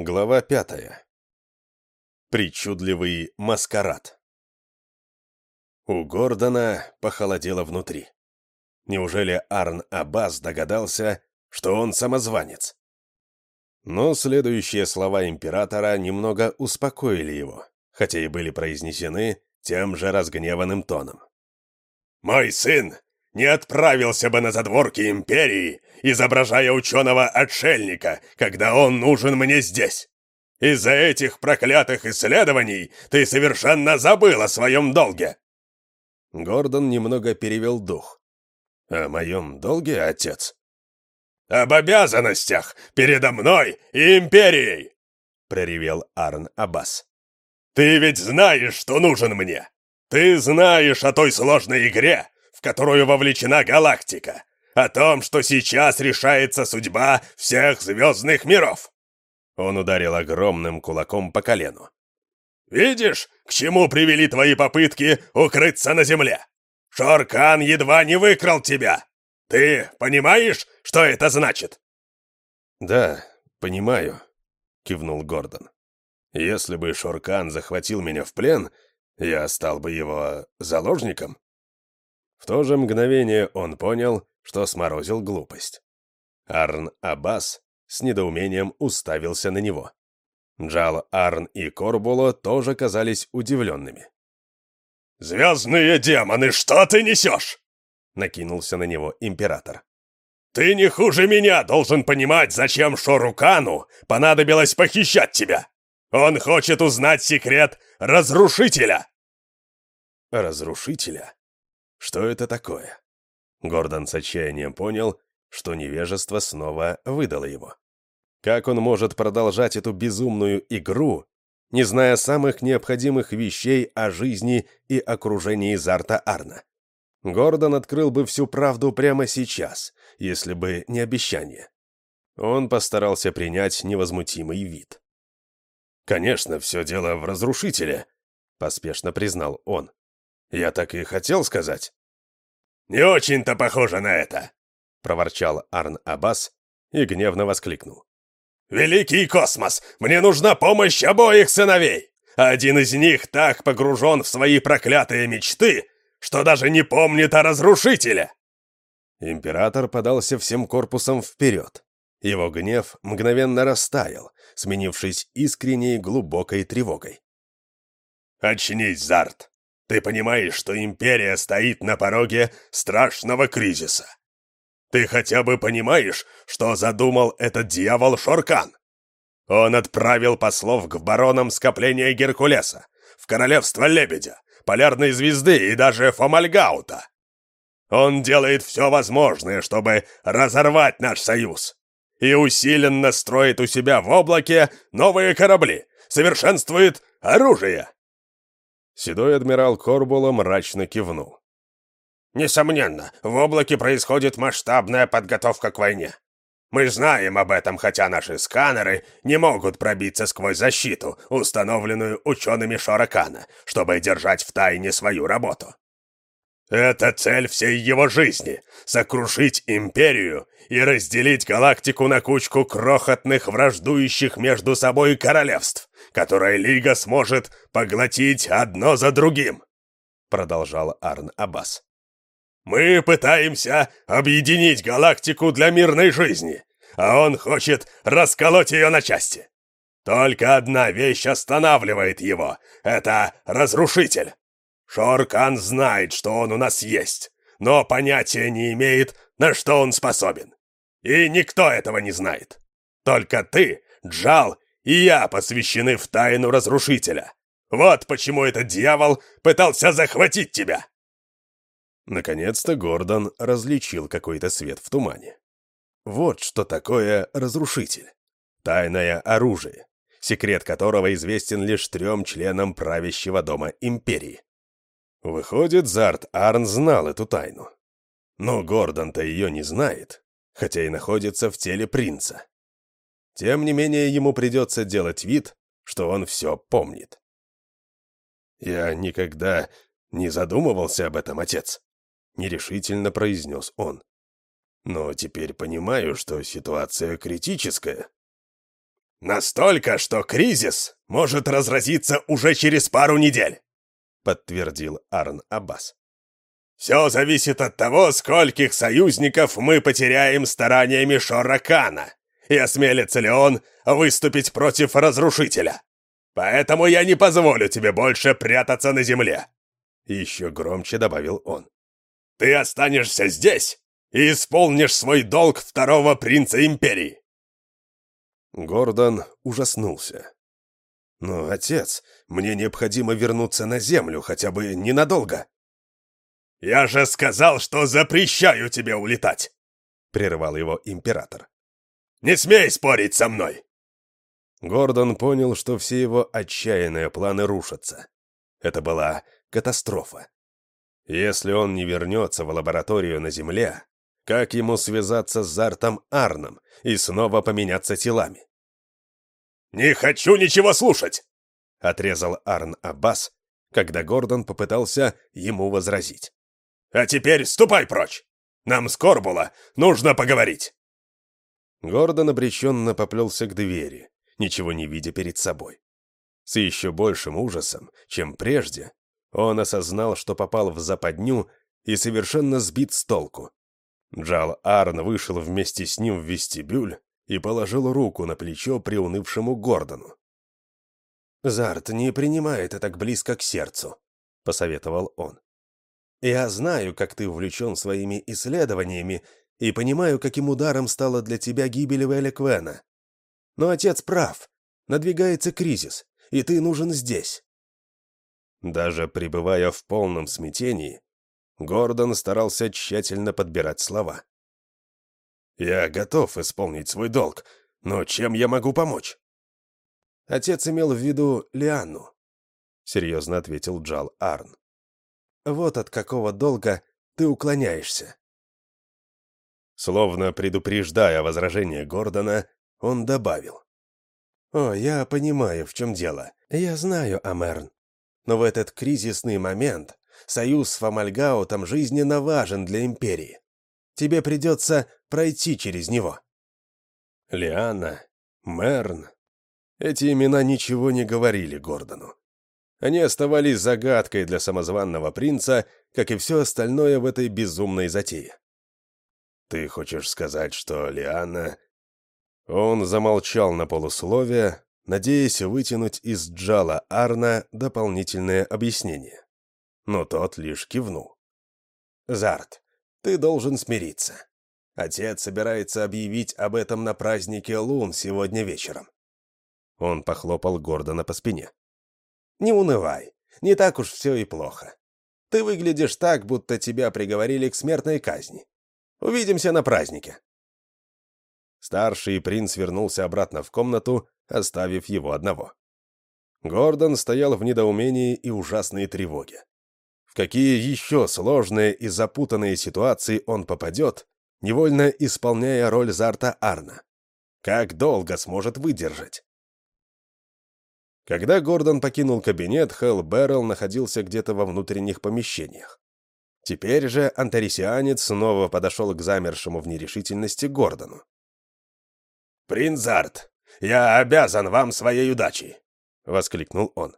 Глава пятая. Причудливый маскарад. У Гордона похолодело внутри. Неужели Арн Аббас догадался, что он самозванец? Но следующие слова императора немного успокоили его, хотя и были произнесены тем же разгневанным тоном. «Мой сын не отправился бы на задворки империи, изображая ученого-отшельника, когда он нужен мне здесь. Из-за этих проклятых исследований ты совершенно забыл о своем долге!» Гордон немного перевел дух. «О моем долге, отец?» «Об обязанностях передо мной и империей!» — проревел Арн Аббас. «Ты ведь знаешь, что нужен мне! Ты знаешь о той сложной игре, в которую вовлечена галактика, о том, что сейчас решается судьба всех звездных миров!» Он ударил огромным кулаком по колену. «Видишь, к чему привели твои попытки укрыться на земле? Шоркан едва не выкрал тебя! Ты понимаешь, что это значит?» «Да, понимаю», — кивнул Гордон. «Если бы Шоркан захватил меня в плен, я стал бы его заложником?» В то же мгновение он понял, что сморозил глупость. Арн Аббас с недоумением уставился на него. Джал, Арн и Корбуло тоже казались удивленными. «Звездные демоны, что ты несешь?» Накинулся на него император. «Ты не хуже меня должен понимать, зачем Шорукану понадобилось похищать тебя. Он хочет узнать секрет Разрушителя!» «Разрушителя?» Что это такое? Гордон с отчаянием понял, что невежество снова выдало его. Как он может продолжать эту безумную игру, не зная самых необходимых вещей о жизни и окружении Зарта Арна? Гордон открыл бы всю правду прямо сейчас, если бы не обещание. Он постарался принять невозмутимый вид. «Конечно, все дело в разрушителе», — поспешно признал он. Я так и хотел сказать. «Не очень-то похоже на это», — проворчал Арн Аббас и гневно воскликнул. «Великий космос! Мне нужна помощь обоих сыновей! Один из них так погружен в свои проклятые мечты, что даже не помнит о разрушителе!» Император подался всем корпусом вперед. Его гнев мгновенно растаял, сменившись искренней глубокой тревогой. «Очнись, Зарт! Ты понимаешь, что Империя стоит на пороге страшного кризиса. Ты хотя бы понимаешь, что задумал этот дьявол Шоркан? Он отправил послов к баронам скопления Геркулеса, в королевство Лебедя, Полярной Звезды и даже Фомальгаута. Он делает все возможное, чтобы разорвать наш союз. И усиленно строит у себя в облаке новые корабли, совершенствует оружие. Седой адмирал Корбула мрачно кивнул. «Несомненно, в облаке происходит масштабная подготовка к войне. Мы знаем об этом, хотя наши сканеры не могут пробиться сквозь защиту, установленную учеными Шоракана, чтобы держать в тайне свою работу. Это цель всей его жизни — сокрушить империю и разделить галактику на кучку крохотных враждующих между собой королевств которое Лига сможет поглотить одно за другим», — продолжал Арн Аббас. «Мы пытаемся объединить галактику для мирной жизни, а он хочет расколоть ее на части. Только одна вещь останавливает его — это разрушитель. Шоркан знает, что он у нас есть, но понятия не имеет, на что он способен. И никто этого не знает. Только ты, Джал и я посвящены в тайну разрушителя. Вот почему этот дьявол пытался захватить тебя!» Наконец-то Гордон различил какой-то свет в тумане. Вот что такое разрушитель. Тайное оружие, секрет которого известен лишь трем членам правящего дома Империи. Выходит, Зарт Арн знал эту тайну. Но Гордон-то ее не знает, хотя и находится в теле принца. Тем не менее, ему придется делать вид, что он все помнит. «Я никогда не задумывался об этом, отец», — нерешительно произнес он. «Но теперь понимаю, что ситуация критическая». Настолько, что кризис может разразиться уже через пару недель, подтвердил Арн Аббас. Все зависит от того, скольких союзников мы потеряем стараниями Шоракана, и осмелится ли он выступить против разрушителя. Поэтому я не позволю тебе больше прятаться на земле. Еще громче добавил он. Ты останешься здесь и исполнишь свой долг второго принца империи. Гордон ужаснулся. «Но, отец, мне необходимо вернуться на землю хотя бы ненадолго». «Я же сказал, что запрещаю тебе улетать!» — прервал его император. «Не смей спорить со мной!» Гордон понял, что все его отчаянные планы рушатся. Это была катастрофа. Если он не вернется в лабораторию на Земле, как ему связаться с Зартом Арном и снова поменяться телами? «Не хочу ничего слушать!» — отрезал Арн Аббас, когда Гордон попытался ему возразить. «А теперь ступай прочь! Нам с Корбула нужно поговорить!» Гордон обреченно поплелся к двери, ничего не видя перед собой. С еще большим ужасом, чем прежде, он осознал, что попал в западню и совершенно сбит с толку. Джал Арн вышел вместе с ним в вестибюль и положил руку на плечо приунывшему Гордону. «Зарт не принимай это так близко к сердцу», — посоветовал он. «Я знаю, как ты увлечен своими исследованиями и понимаю, каким ударом стала для тебя гибель Вэлля Квена. Но отец прав. Надвигается кризис, и ты нужен здесь». Даже пребывая в полном смятении, Гордон старался тщательно подбирать слова. «Я готов исполнить свой долг, но чем я могу помочь?» Отец имел в виду Лианну, — серьезно ответил Джал Арн. «Вот от какого долга ты уклоняешься». Словно предупреждая возражение Гордона, он добавил. «О, я понимаю, в чем дело. Я знаю, Амерн. Но в этот кризисный момент союз с Фомальгаутом жизненно важен для Империи. Тебе придется пройти через него. Лиана, Мерн. Эти имена ничего не говорили Гордону. Они оставались загадкой для самозванного принца, как и все остальное в этой безумной затее. «Ты хочешь сказать, что Лиана...» Он замолчал на полусловие, надеясь вытянуть из Джала Арна дополнительное объяснение. Но тот лишь кивнул. «Зарт, ты должен смириться. Отец собирается объявить об этом на празднике Лун сегодня вечером. Он похлопал Гордона по спине. «Не унывай, не так уж все и плохо. Ты выглядишь так, будто тебя приговорили к смертной казни. Увидимся на празднике». Старший принц вернулся обратно в комнату, оставив его одного. Гордон стоял в недоумении и ужасной тревоге какие еще сложные и запутанные ситуации он попадет, невольно исполняя роль Зарта Арна. Как долго сможет выдержать? Когда Гордон покинул кабинет, Хелл Беррелл находился где-то во внутренних помещениях. Теперь же антарисианец снова подошел к замершему в нерешительности Гордону. «Принц Зарт, я обязан вам своей удачей!» — воскликнул он.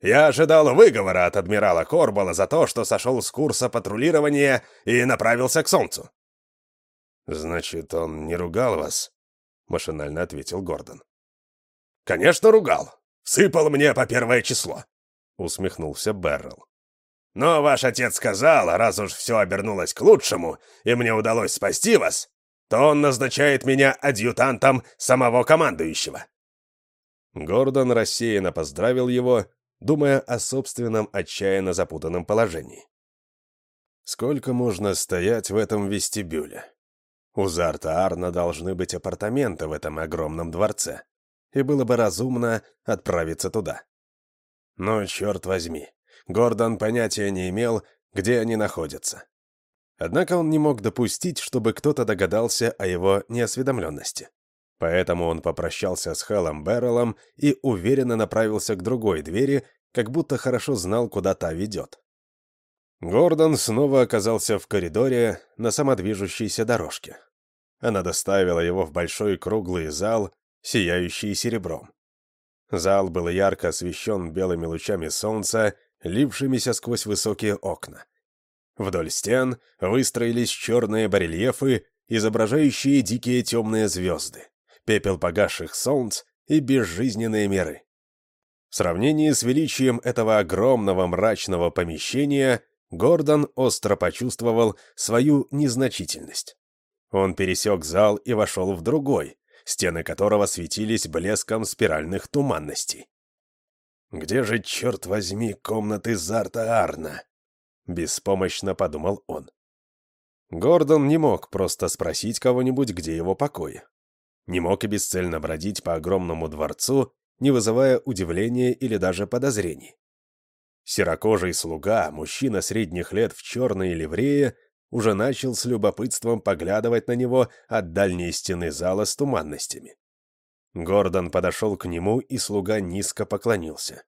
Я ожидал выговора от адмирала Корбала за то, что сошел с курса патрулирования и направился к Солнцу. «Значит, он не ругал вас?» — машинально ответил Гордон. «Конечно, ругал. Сыпал мне по первое число», — усмехнулся Беррелл. «Но ваш отец сказал, раз уж все обернулось к лучшему, и мне удалось спасти вас, то он назначает меня адъютантом самого командующего». Гордон рассеянно поздравил его думая о собственном отчаянно запутанном положении. Сколько можно стоять в этом вестибюле? У Зарта Арна должны быть апартаменты в этом огромном дворце, и было бы разумно отправиться туда. Но, черт возьми, Гордон понятия не имел, где они находятся. Однако он не мог допустить, чтобы кто-то догадался о его неосведомленности. Поэтому он попрощался с Хеллом Берреллом и уверенно направился к другой двери, как будто хорошо знал, куда та ведет. Гордон снова оказался в коридоре на самодвижущейся дорожке. Она доставила его в большой круглый зал, сияющие серебром. Зал был ярко освещен белыми лучами солнца, лившимися сквозь высокие окна. Вдоль стен выстроились черные барельефы, изображающие дикие темные звезды, пепел погасших солнц и безжизненные миры. В сравнении с величием этого огромного мрачного помещения Гордон остро почувствовал свою незначительность. Он пересек зал и вошел в другой, стены которого светились блеском спиральных туманностей. «Где же, черт возьми, комнаты Зарта Арна?» — беспомощно подумал он. Гордон не мог просто спросить кого-нибудь, где его покои. Не мог и бесцельно бродить по огромному дворцу, не вызывая удивления или даже подозрений. Серокожий слуга, мужчина средних лет в черной ливрее, уже начал с любопытством поглядывать на него от дальней стены зала с туманностями. Гордон подошел к нему, и слуга низко поклонился.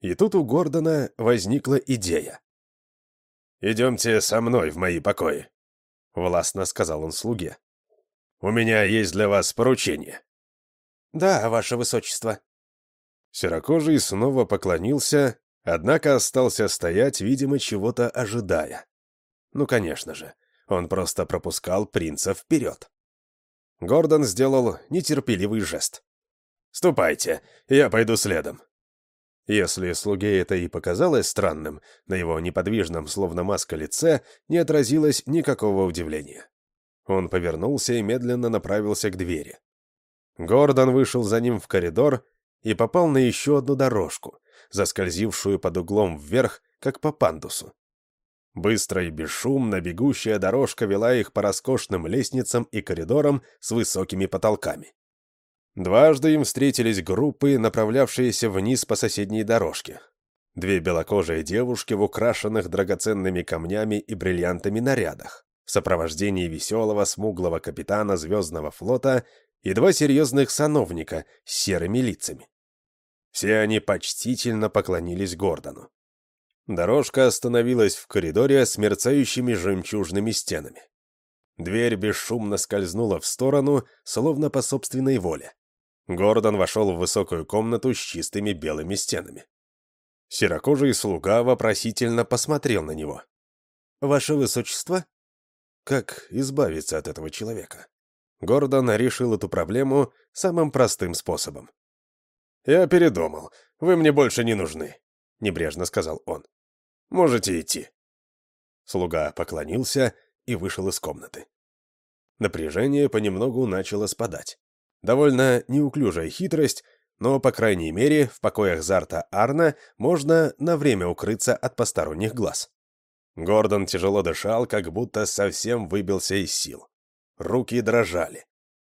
И тут у Гордона возникла идея. «Идемте со мной в мои покои», — властно сказал он слуге. «У меня есть для вас поручение». «Да, ваше высочество». Серокожий снова поклонился, однако остался стоять, видимо, чего-то ожидая. Ну, конечно же, он просто пропускал принца вперед. Гордон сделал нетерпеливый жест. «Ступайте, я пойду следом». Если слуге это и показалось странным, на его неподвижном, словно маска лице, не отразилось никакого удивления. Он повернулся и медленно направился к двери. Гордон вышел за ним в коридор и попал на еще одну дорожку, заскользившую под углом вверх, как по пандусу. Быстро и бесшумно бегущая дорожка вела их по роскошным лестницам и коридорам с высокими потолками. Дважды им встретились группы, направлявшиеся вниз по соседней дорожке. Две белокожие девушки в украшенных драгоценными камнями и бриллиантами нарядах, в сопровождении веселого смуглого капитана Звездного флота и два серьезных сановника с серыми лицами. Все они почтительно поклонились Гордону. Дорожка остановилась в коридоре с мерцающими жемчужными стенами. Дверь бесшумно скользнула в сторону, словно по собственной воле. Гордон вошел в высокую комнату с чистыми белыми стенами. Серокожий слуга вопросительно посмотрел на него. «Ваше высочество?» Как избавиться от этого человека? Гордон решил эту проблему самым простым способом. «Я передумал. Вы мне больше не нужны», — небрежно сказал он. Можете идти». Слуга поклонился и вышел из комнаты. Напряжение понемногу начало спадать. Довольно неуклюжая хитрость, но, по крайней мере, в покоях Зарта Арна можно на время укрыться от посторонних глаз. Гордон тяжело дышал, как будто совсем выбился из сил. Руки дрожали.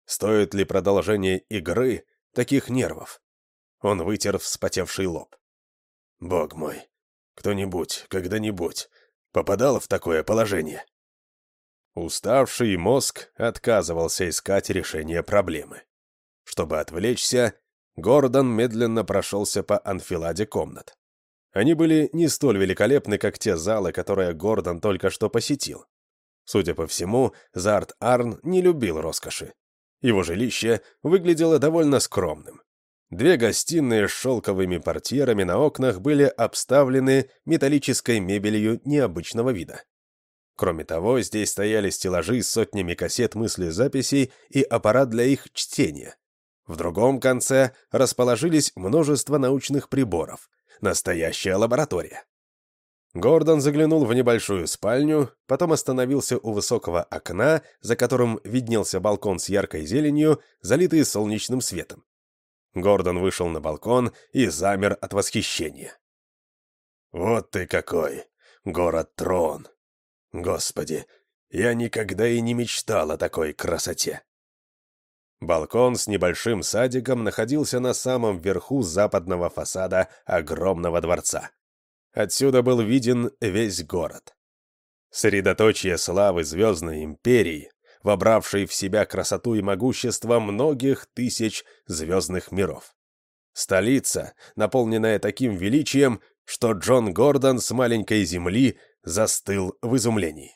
Стоит ли продолжение игры таких нервов? Он вытер вспотевший лоб. «Бог мой, кто-нибудь, когда-нибудь попадал в такое положение? Уставший мозг отказывался искать решение проблемы. Чтобы отвлечься, Гордон медленно прошелся по анфиладе комнат. Они были не столь великолепны, как те залы, которые Гордон только что посетил. Судя по всему, Зарт Арн не любил роскоши. Его жилище выглядело довольно скромным. Две гостиные с шелковыми портьерами на окнах были обставлены металлической мебелью необычного вида. Кроме того, здесь стояли стеллажи с сотнями кассет мыслезаписей и аппарат для их чтения. В другом конце расположились множество научных приборов. Настоящая лаборатория. Гордон заглянул в небольшую спальню, потом остановился у высокого окна, за которым виднелся балкон с яркой зеленью, залитый солнечным светом. Гордон вышел на балкон и замер от восхищения. «Вот ты какой! Город Трон! Господи, я никогда и не мечтал о такой красоте!» Балкон с небольшим садиком находился на самом верху западного фасада огромного дворца. Отсюда был виден весь город. Средоточие славы Звездной Империи, вобравший в себя красоту и могущество многих тысяч звездных миров. Столица, наполненная таким величием, что Джон Гордон с маленькой земли застыл в изумлении.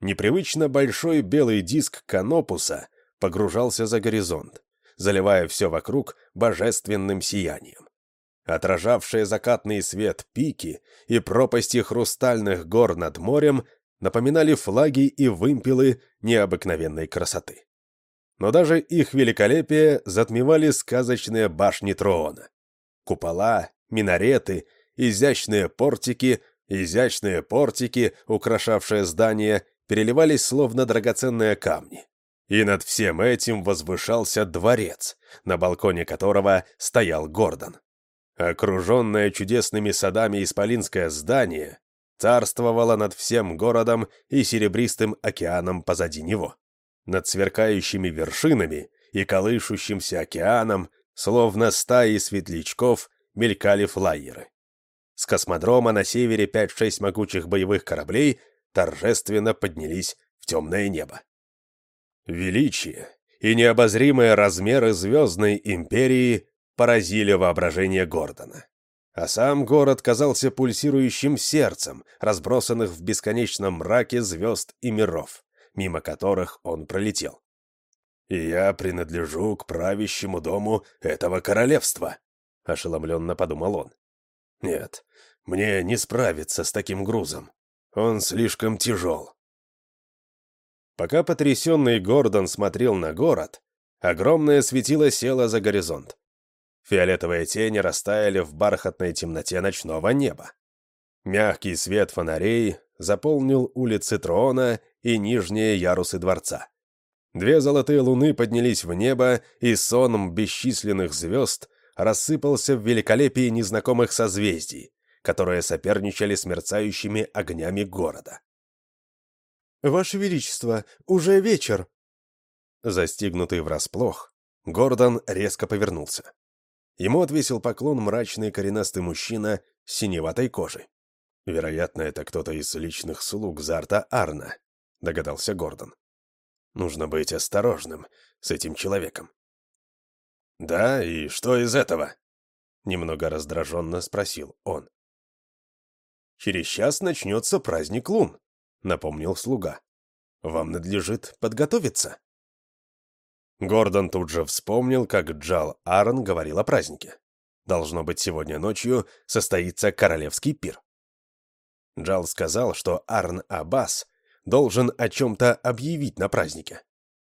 Непривычно большой белый диск Канопуса погружался за горизонт. заливая все вокруг божественным сиянием. Отражавшие закатный свет пики и пропасти хрустальных гор над морем напоминали флаги и вымпелы необыкновенной красоты. Но даже их великолепие затмевали сказочные башни Троона. Купола, минареты, изящные портики, изящные портики, украшавшие здание, переливались словно драгоценные камни. И над всем этим возвышался дворец, на балконе которого стоял Гордон. Окруженное чудесными садами исполинское здание царствовало над всем городом и серебристым океаном позади него. Над сверкающими вершинами и колышущимся океаном, словно стаи светлячков, мелькали флайеры. С космодрома на севере 5-6 могучих боевых кораблей торжественно поднялись в темное небо. Величие и необозримые размеры Звездной Империи поразили воображение Гордона. А сам город казался пульсирующим сердцем, разбросанных в бесконечном мраке звезд и миров, мимо которых он пролетел. «И я принадлежу к правящему дому этого королевства», — ошеломленно подумал он. «Нет, мне не справиться с таким грузом. Он слишком тяжел. Пока потрясенный Гордон смотрел на город, огромное светило село за горизонт. Фиолетовые тени растаяли в бархатной темноте ночного неба. Мягкий свет фонарей заполнил улицы Трона и нижние ярусы дворца. Две золотые луны поднялись в небо, и соном бесчисленных звезд рассыпался в великолепии незнакомых созвездий, которые соперничали с мерцающими огнями города. «Ваше Величество, уже вечер!» Застигнутый врасплох, Гордон резко повернулся. Ему отвесил поклон мрачный коренастый мужчина с синеватой кожей. «Вероятно, это кто-то из личных слуг Зарта Арна», — догадался Гордон. «Нужно быть осторожным с этим человеком». «Да, и что из этого?» — немного раздраженно спросил он. Через час начнется праздник лун», — напомнил слуга. «Вам надлежит подготовиться». Гордон тут же вспомнил, как Джал Аарон говорил о празднике. Должно быть, сегодня ночью состоится королевский пир. Джал сказал, что Арн Аббас должен о чем-то объявить на празднике.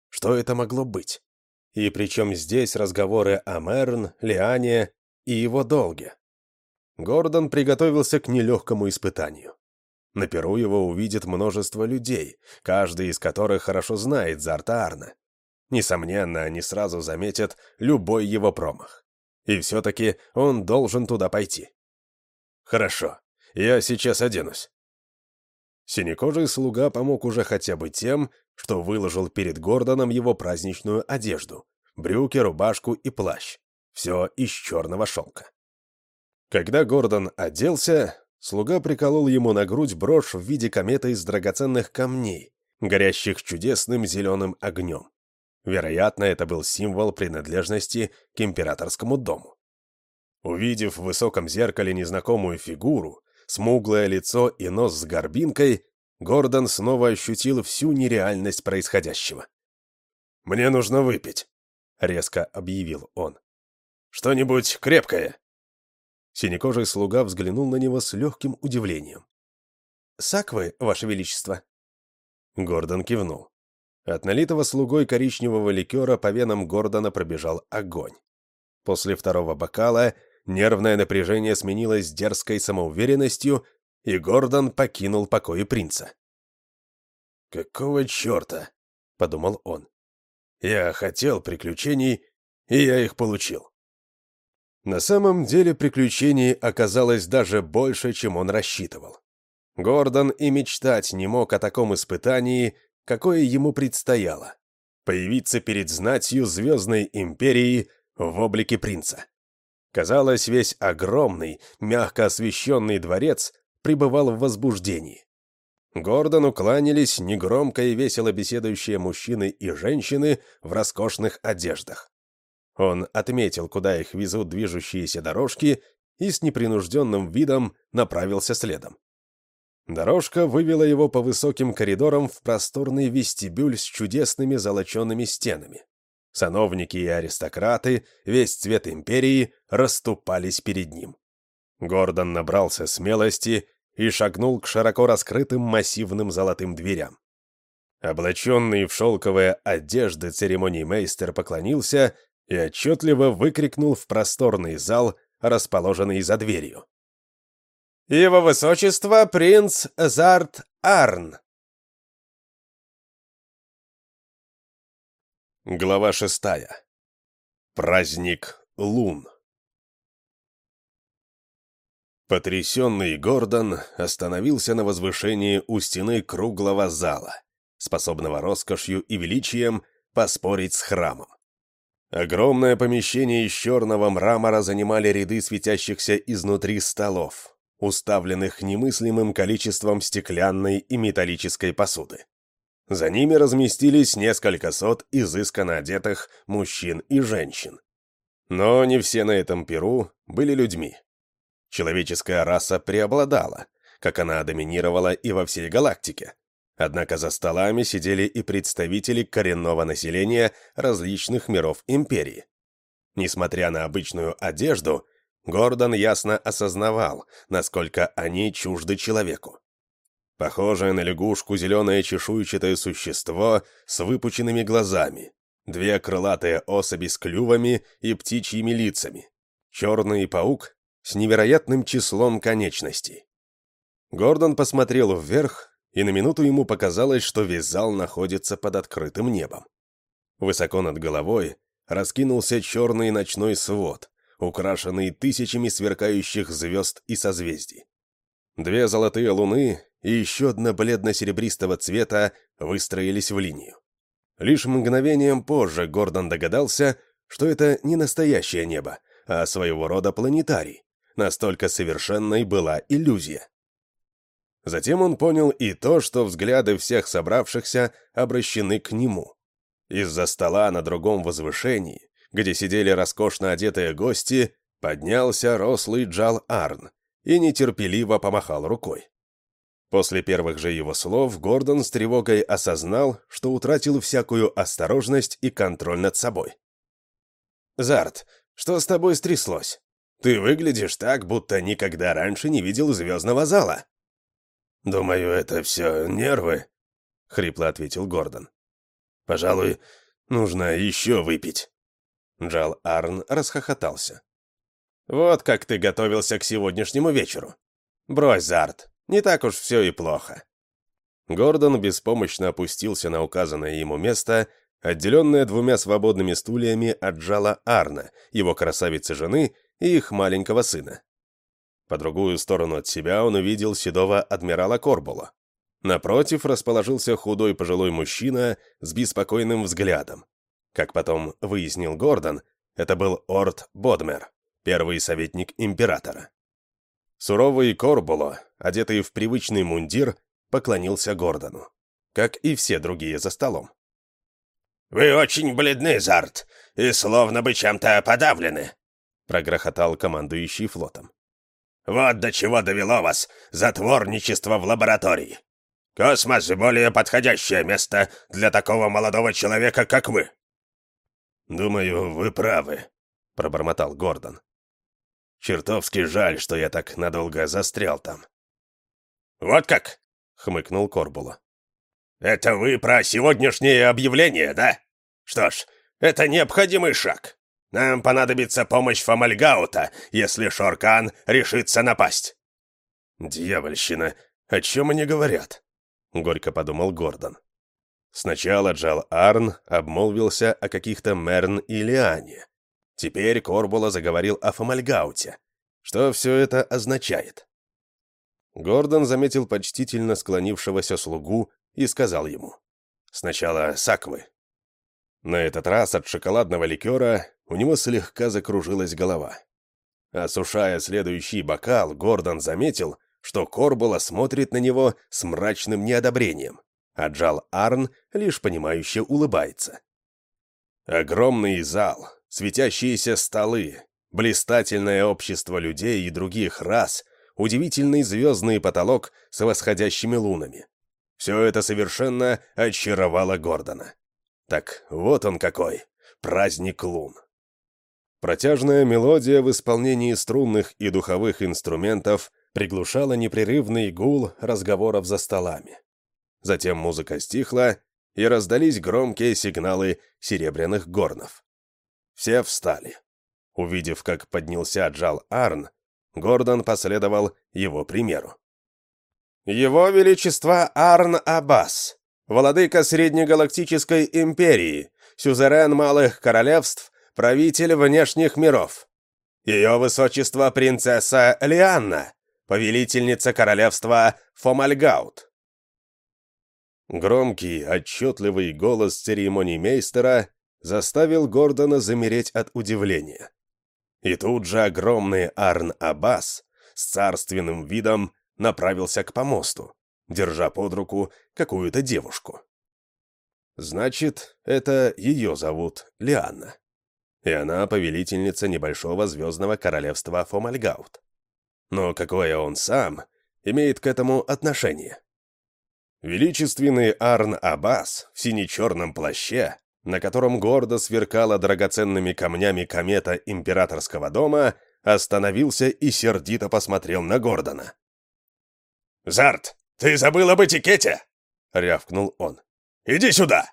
Что это могло быть? И причем здесь разговоры о Мерн, Лиане и его долге? Гордон приготовился к нелегкому испытанию. На Перу его увидит множество людей, каждый из которых хорошо знает Зарта Арна. Несомненно, они сразу заметят любой его промах. И все-таки он должен туда пойти. «Хорошо, я сейчас оденусь». Синекожий слуга помог уже хотя бы тем, что выложил перед Гордоном его праздничную одежду — брюки, рубашку и плащ. Все из черного шелка. Когда Гордон оделся, слуга приколол ему на грудь брошь в виде кометы из драгоценных камней, горящих чудесным зеленым огнем. Вероятно, это был символ принадлежности к императорскому дому. Увидев в высоком зеркале незнакомую фигуру, смуглое лицо и нос с горбинкой, Гордон снова ощутил всю нереальность происходящего. «Мне нужно выпить», — резко объявил он. «Что-нибудь крепкое». Синекожий слуга взглянул на него с легким удивлением. «Саквы, Ваше Величество!» Гордон кивнул. От налитого слугой коричневого ликера по венам Гордона пробежал огонь. После второго бокала нервное напряжение сменилось дерзкой самоуверенностью, и Гордон покинул покои принца. «Какого черта?» — подумал он. «Я хотел приключений, и я их получил». На самом деле приключений оказалось даже больше, чем он рассчитывал. Гордон и мечтать не мог о таком испытании, какое ему предстояло. Появиться перед знатью Звездной Империи в облике принца. Казалось, весь огромный, мягко освещенный дворец пребывал в возбуждении. Гордону кланялись негромко и весело беседующие мужчины и женщины в роскошных одеждах. Он отметил, куда их везут движущиеся дорожки, и с непринужденным видом направился следом. Дорожка вывела его по высоким коридорам в просторный вестибюль с чудесными золочеными стенами. Сановники и аристократы, весь цвет империи, расступались перед ним. Гордон набрался смелости и шагнул к широко раскрытым массивным золотым дверям. Облаченный в шелковые одежды церемониймейстер поклонился и отчетливо выкрикнул в просторный зал, расположенный за дверью. «Его высочество принц Зарт Арн!» Глава шестая. Праздник лун. Потрясенный Гордон остановился на возвышении у стены круглого зала, способного роскошью и величием поспорить с храмом. Огромное помещение из черного мрамора занимали ряды светящихся изнутри столов, уставленных немыслимым количеством стеклянной и металлической посуды. За ними разместились несколько сот изысканно одетых мужчин и женщин. Но не все на этом перу были людьми. Человеческая раса преобладала, как она доминировала и во всей галактике. Однако за столами сидели и представители коренного населения различных миров империи. Несмотря на обычную одежду, Гордон ясно осознавал, насколько они чужды человеку. Похожее на лягушку зеленое чешуйчатое существо с выпученными глазами, две крылатые особи с клювами и птичьими лицами, черный паук с невероятным числом конечностей. Гордон посмотрел вверх, и на минуту ему показалось, что весь зал находится под открытым небом. Высоко над головой раскинулся черный ночной свод, украшенный тысячами сверкающих звезд и созвездий. Две золотые луны и еще одна бледно-серебристого цвета выстроились в линию. Лишь мгновением позже Гордон догадался, что это не настоящее небо, а своего рода планетарий. Настолько совершенной была иллюзия. Затем он понял и то, что взгляды всех собравшихся обращены к нему. Из-за стола на другом возвышении где сидели роскошно одетые гости, поднялся рослый Джал Арн и нетерпеливо помахал рукой. После первых же его слов Гордон с тревогой осознал, что утратил всякую осторожность и контроль над собой. «Зарт, что с тобой стряслось? Ты выглядишь так, будто никогда раньше не видел звездного зала». «Думаю, это все нервы», — хрипло ответил Гордон. «Пожалуй, нужно еще выпить». Джал Арн расхохотался. «Вот как ты готовился к сегодняшнему вечеру. Брось, Зарт, не так уж все и плохо». Гордон беспомощно опустился на указанное ему место, отделенное двумя свободными стульями от Джала Арна, его красавицы-жены и их маленького сына. По другую сторону от себя он увидел седого адмирала Корбула. Напротив расположился худой пожилой мужчина с беспокойным взглядом, как потом выяснил Гордон, это был Орд Бодмер, первый советник императора. Суровый Корбуло, одетый в привычный мундир, поклонился Гордону, как и все другие за столом. «Вы очень бледны, Зарт, и словно бы чем-то подавлены», — прогрохотал командующий флотом. «Вот до чего довело вас затворничество в лаборатории. Космос — более подходящее место для такого молодого человека, как вы. «Думаю, вы правы», — пробормотал Гордон. «Чертовски жаль, что я так надолго застрял там». «Вот как?» — хмыкнул Корбула. «Это вы про сегодняшнее объявление, да? Что ж, это необходимый шаг. Нам понадобится помощь Фомальгаута, если Шоркан решится напасть». «Дьявольщина, о чем они говорят?» — горько подумал Гордон. Сначала Джал Арн обмолвился о каких-то Мерн и Лиане. Теперь Корбула заговорил о Фомальгауте. Что все это означает? Гордон заметил почтительно склонившегося слугу и сказал ему. «Сначала саквы». На этот раз от шоколадного ликера у него слегка закружилась голова. Осушая следующий бокал, Гордон заметил, что Корбула смотрит на него с мрачным неодобрением а Джал Арн лишь понимающе улыбается. Огромный зал, светящиеся столы, блистательное общество людей и других рас, удивительный звездный потолок с восходящими лунами. Все это совершенно очаровало Гордона. Так вот он какой, праздник лун. Протяжная мелодия в исполнении струнных и духовых инструментов приглушала непрерывный гул разговоров за столами. Затем музыка стихла, и раздались громкие сигналы серебряных горнов. Все встали. Увидев, как поднялся Джал Арн, Гордон последовал его примеру. «Его Величество Арн Аббас, владыка Среднегалактической империи, сюзерен Малых Королевств, правитель внешних миров. Ее Высочество принцесса Лианна, повелительница королевства Фомальгаут». Громкий, отчетливый голос церемонимейстера заставил Гордона замереть от удивления. И тут же огромный Арн Аббас с царственным видом направился к помосту, держа под руку какую-то девушку. Значит, это ее зовут Лианна. И она повелительница небольшого звездного королевства Фомальгаут. Но какое он сам имеет к этому отношение? Величественный Арн Аббас в сине-черном плаще на котором гордо сверкала драгоценными камнями комета императорского дома, остановился и сердито посмотрел на Гордона. «Зарт, ты забыл об этикете?» — рявкнул он. «Иди сюда!»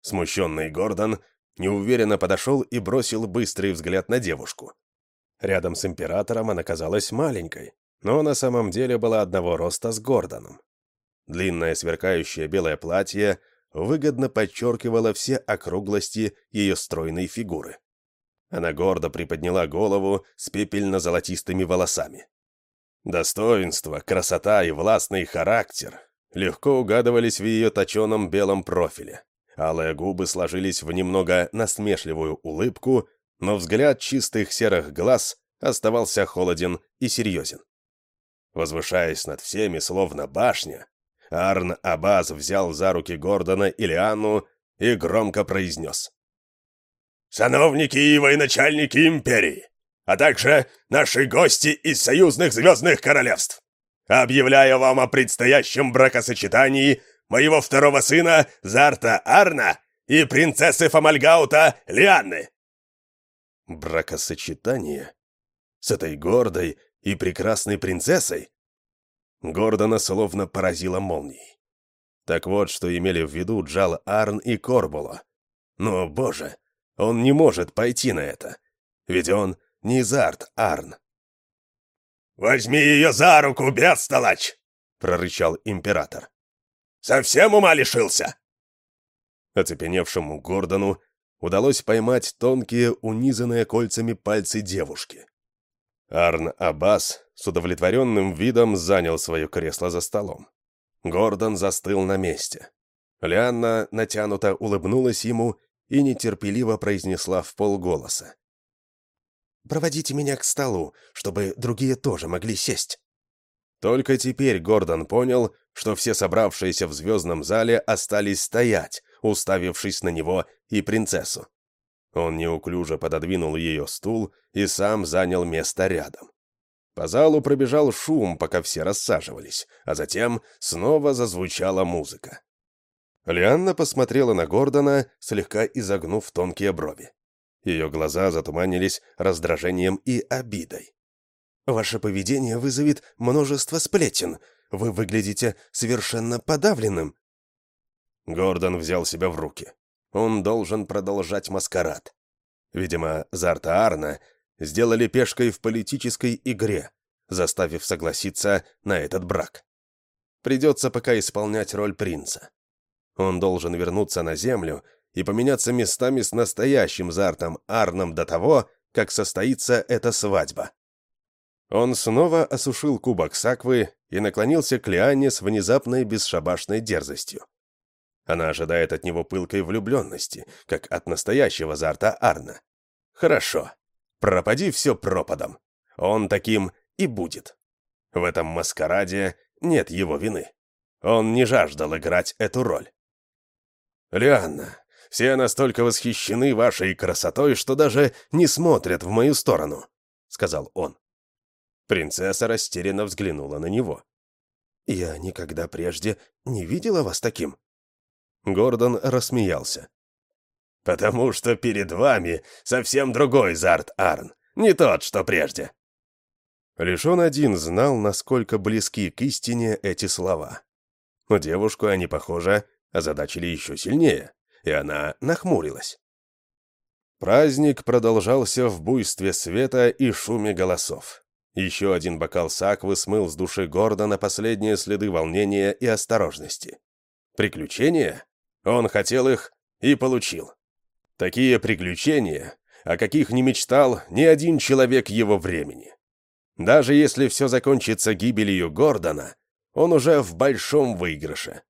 Смущенный Гордон неуверенно подошел и бросил быстрый взгляд на девушку. Рядом с императором она казалась маленькой, но на самом деле была одного роста с Гордоном. Длинное сверкающее белое платье — выгодно подчеркивала все округлости ее стройной фигуры. Она гордо приподняла голову с пепельно-золотистыми волосами. Достоинство, красота и властный характер легко угадывались в ее точеном белом профиле. Алые губы сложились в немного насмешливую улыбку, но взгляд чистых серых глаз оставался холоден и серьезен. Возвышаясь над всеми, словно башня, Арн Абаз взял за руки Гордона и Лиану и громко произнес. «Сановники и военачальники империи, а также наши гости из союзных звездных королевств, объявляю вам о предстоящем бракосочетании моего второго сына Зарта Арна и принцессы Фомальгаута Лианны». «Бракосочетание? С этой гордой и прекрасной принцессой?» Гордона словно поразила молнией. Так вот, что имели в виду Джал Арн и Корбула. Но, боже, он не может пойти на это. Ведь он не Зарт Арн. «Возьми ее за руку, бестолочь!» — прорычал император. «Совсем ума лишился?» Оцепеневшему Гордону удалось поймать тонкие, унизанные кольцами пальцы девушки. Арн Аббас с удовлетворенным видом занял свое кресло за столом. Гордон застыл на месте. Лианна натянуто улыбнулась ему и нетерпеливо произнесла в полголоса. «Проводите меня к столу, чтобы другие тоже могли сесть». Только теперь Гордон понял, что все собравшиеся в звездном зале остались стоять, уставившись на него и принцессу. Он неуклюже пододвинул ее стул и сам занял место рядом. По залу пробежал шум, пока все рассаживались, а затем снова зазвучала музыка. Лианна посмотрела на Гордона, слегка изогнув тонкие брови. Ее глаза затуманились раздражением и обидой. «Ваше поведение вызовет множество сплетен. Вы выглядите совершенно подавленным». Гордон взял себя в руки. Он должен продолжать маскарад. Видимо, Зарта Арна сделали пешкой в политической игре, заставив согласиться на этот брак. Придется пока исполнять роль принца. Он должен вернуться на землю и поменяться местами с настоящим Зартом Арном до того, как состоится эта свадьба. Он снова осушил кубок саквы и наклонился к Лиане с внезапной бесшабашной дерзостью. Она ожидает от него пылкой влюбленности, как от настоящего Зарта Арна. Хорошо. Пропади все пропадом. Он таким и будет. В этом маскараде нет его вины. Он не жаждал играть эту роль. «Лианна, все настолько восхищены вашей красотой, что даже не смотрят в мою сторону», — сказал он. Принцесса растерянно взглянула на него. «Я никогда прежде не видела вас таким», Гордон рассмеялся. потому что перед вами совсем другой Зарт Арн, не тот, что прежде». Лишь он один знал, насколько близки к истине эти слова. Но девушку они, похоже, озадачили еще сильнее, и она нахмурилась. Праздник продолжался в буйстве света и шуме голосов. Еще один бокал саквы смыл с души Гордона последние следы волнения и осторожности. Приключения? Он хотел их и получил. Такие приключения, о каких не мечтал ни один человек его времени. Даже если все закончится гибелью Гордона, он уже в большом выигрыше.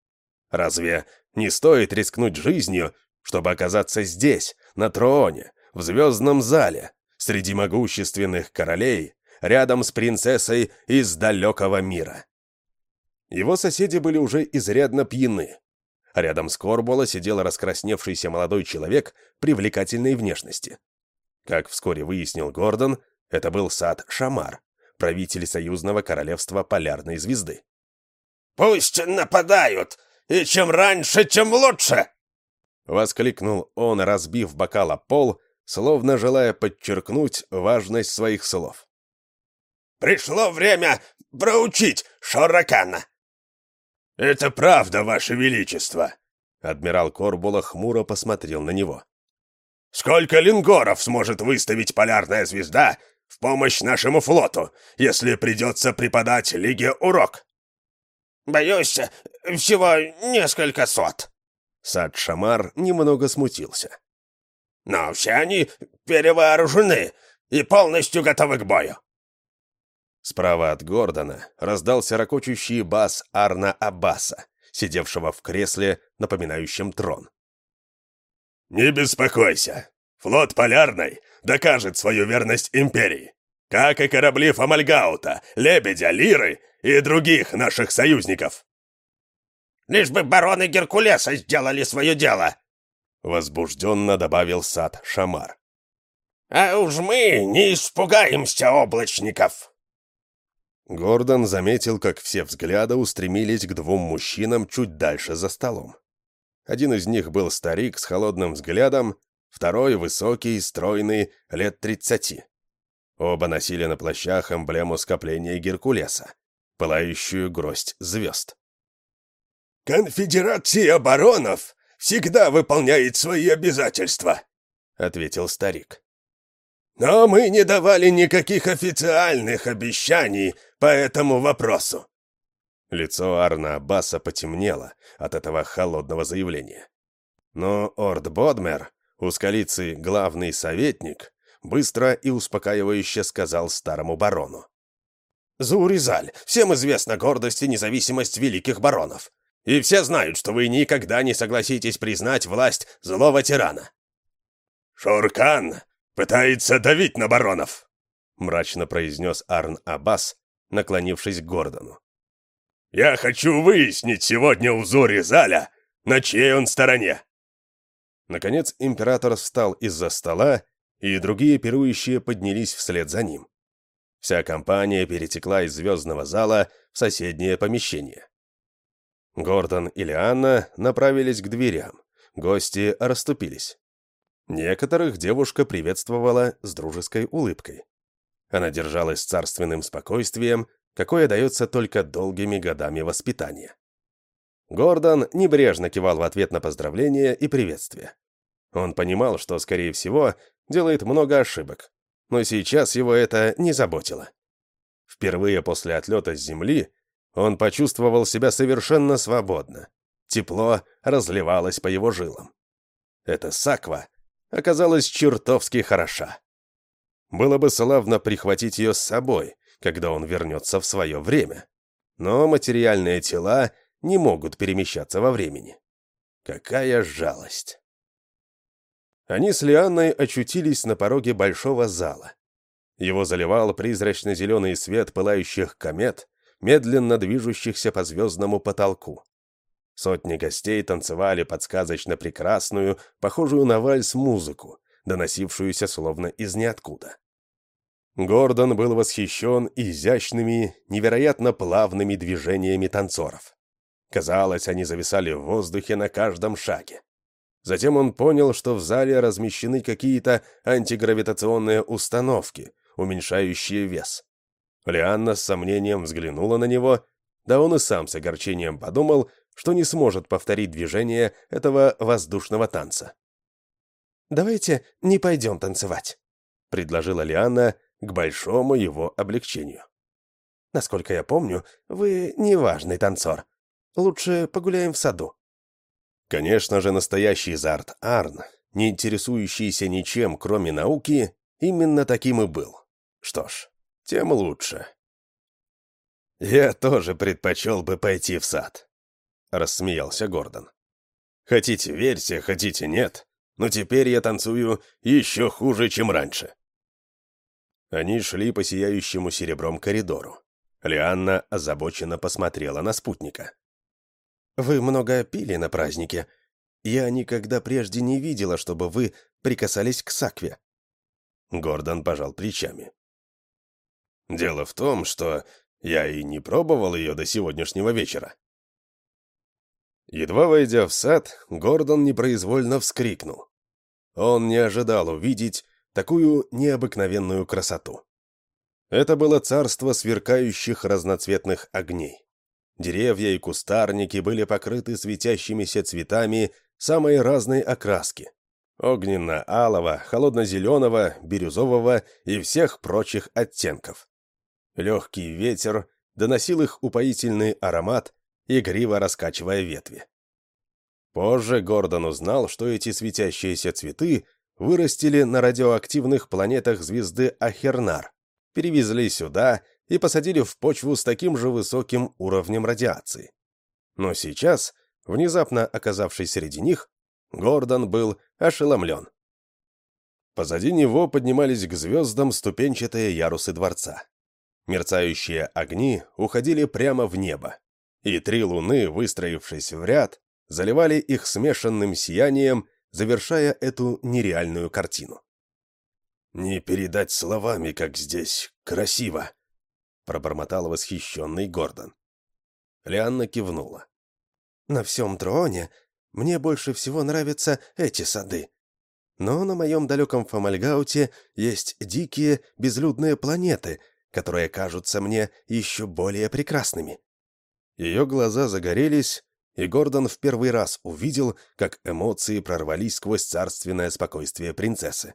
Разве не стоит рискнуть жизнью, чтобы оказаться здесь, на троне, в звездном зале, среди могущественных королей, рядом с принцессой из далекого мира? Его соседи были уже изрядно пьяны. Рядом с Корбола сидел раскрасневшийся молодой человек привлекательной внешности. Как вскоре выяснил Гордон, это был сад Шамар, правитель союзного королевства Полярной Звезды. «Пусть нападают, и чем раньше, тем лучше!» Воскликнул он, разбив бокал о пол, словно желая подчеркнуть важность своих слов. «Пришло время проучить Шоракана!» «Это правда, Ваше Величество!» Адмирал Корбула хмуро посмотрел на него. «Сколько лингоров сможет выставить полярная звезда в помощь нашему флоту, если придется преподать Лиге урок?» «Боюсь, всего несколько сот». Сад Шамар немного смутился. «Но все они перевооружены и полностью готовы к бою». Справа от Гордона раздался ракочущий бас Арна Аббаса, сидевшего в кресле, напоминающем трон. «Не беспокойся. Флот Полярной докажет свою верность Империи, как и корабли Фомальгаута, Лебедя, Лиры и других наших союзников». «Лишь бы бароны Геркулеса сделали свое дело!» Возбужденно добавил сад Шамар. «А уж мы не испугаемся облачников!» Гордон заметил, как все взгляды устремились к двум мужчинам чуть дальше за столом. Один из них был старик с холодным взглядом, второй — высокий, стройный, лет тридцати. Оба носили на плащах эмблему скопления Геркулеса, пылающую гроздь звезд. «Конфедерация баронов всегда выполняет свои обязательства», — ответил старик. «Но мы не давали никаких официальных обещаний по этому вопросу». Лицо Арна Аббаса потемнело от этого холодного заявления. Но Орд Бодмер, у скалицы главный советник, быстро и успокаивающе сказал старому барону. «Зауризаль, всем известна гордость и независимость великих баронов. И все знают, что вы никогда не согласитесь признать власть злого тирана». «Шуркан пытается давить на баронов», — мрачно произнес Арн Аббас, наклонившись к Гордону. «Я хочу выяснить сегодня у Зори Заля, на чьей он стороне». Наконец император встал из-за стола, и другие пирующие поднялись вслед за ним. Вся компания перетекла из звездного зала в соседнее помещение. Гордон и Лианна направились к дверям, гости расступились. Некоторых девушка приветствовала с дружеской улыбкой. Она держалась царственным спокойствием, какое дается только долгими годами воспитания. Гордон небрежно кивал в ответ на поздравления и приветствия. Он понимал, что, скорее всего, делает много ошибок, но сейчас его это не заботило. Впервые после отлета с Земли он почувствовал себя совершенно свободно. Тепло разливалось по его жилам. Эта саква оказалась чертовски хороша. Было бы славно прихватить ее с собой, когда он вернется в свое время. Но материальные тела не могут перемещаться во времени. Какая жалость! Они с Лианной очутились на пороге большого зала. Его заливал призрачно-зеленый свет пылающих комет, медленно движущихся по звездному потолку. Сотни гостей танцевали под сказочно прекрасную, похожую на вальс музыку, доносившуюся словно из ниоткуда. Гордон был восхищен изящными, невероятно плавными движениями танцоров. Казалось, они зависали в воздухе на каждом шаге. Затем он понял, что в зале размещены какие-то антигравитационные установки, уменьшающие вес. Лианна с сомнением взглянула на него, да он и сам с огорчением подумал, что не сможет повторить движение этого воздушного танца. «Давайте не пойдем танцевать», — предложила Лианна к большому его облегчению. «Насколько я помню, вы неважный танцор. Лучше погуляем в саду». Конечно же, настоящий Зарт Арн, не интересующийся ничем, кроме науки, именно таким и был. Что ж, тем лучше. «Я тоже предпочел бы пойти в сад», — рассмеялся Гордон. «Хотите верьте, хотите нет, но теперь я танцую еще хуже, чем раньше». Они шли по сияющему серебром коридору. Лианна озабоченно посмотрела на спутника. «Вы много пили на празднике. Я никогда прежде не видела, чтобы вы прикасались к сакве». Гордон пожал плечами. «Дело в том, что я и не пробовал ее до сегодняшнего вечера». Едва войдя в сад, Гордон непроизвольно вскрикнул. Он не ожидал увидеть такую необыкновенную красоту. Это было царство сверкающих разноцветных огней. Деревья и кустарники были покрыты светящимися цветами самой разной окраски. Огненно-алого, холодно-зеленого, бирюзового и всех прочих оттенков. Легкий ветер доносил их упоительный аромат, игриво раскачивая ветви. Позже Гордон узнал, что эти светящиеся цветы вырастили на радиоактивных планетах звезды Ахернар, перевезли сюда и посадили в почву с таким же высоким уровнем радиации. Но сейчас, внезапно оказавшись среди них, Гордон был ошеломлен. Позади него поднимались к звездам ступенчатые ярусы дворца. Мерцающие огни уходили прямо в небо, и три луны, выстроившись в ряд, заливали их смешанным сиянием, завершая эту нереальную картину. «Не передать словами, как здесь красиво!» — пробормотал восхищенный Гордон. Лианна кивнула. «На всем троне мне больше всего нравятся эти сады. Но на моем далеком Фомальгауте есть дикие, безлюдные планеты, которые кажутся мне еще более прекрасными». Ее глаза загорелись, и Гордон в первый раз увидел, как эмоции прорвались сквозь царственное спокойствие принцессы.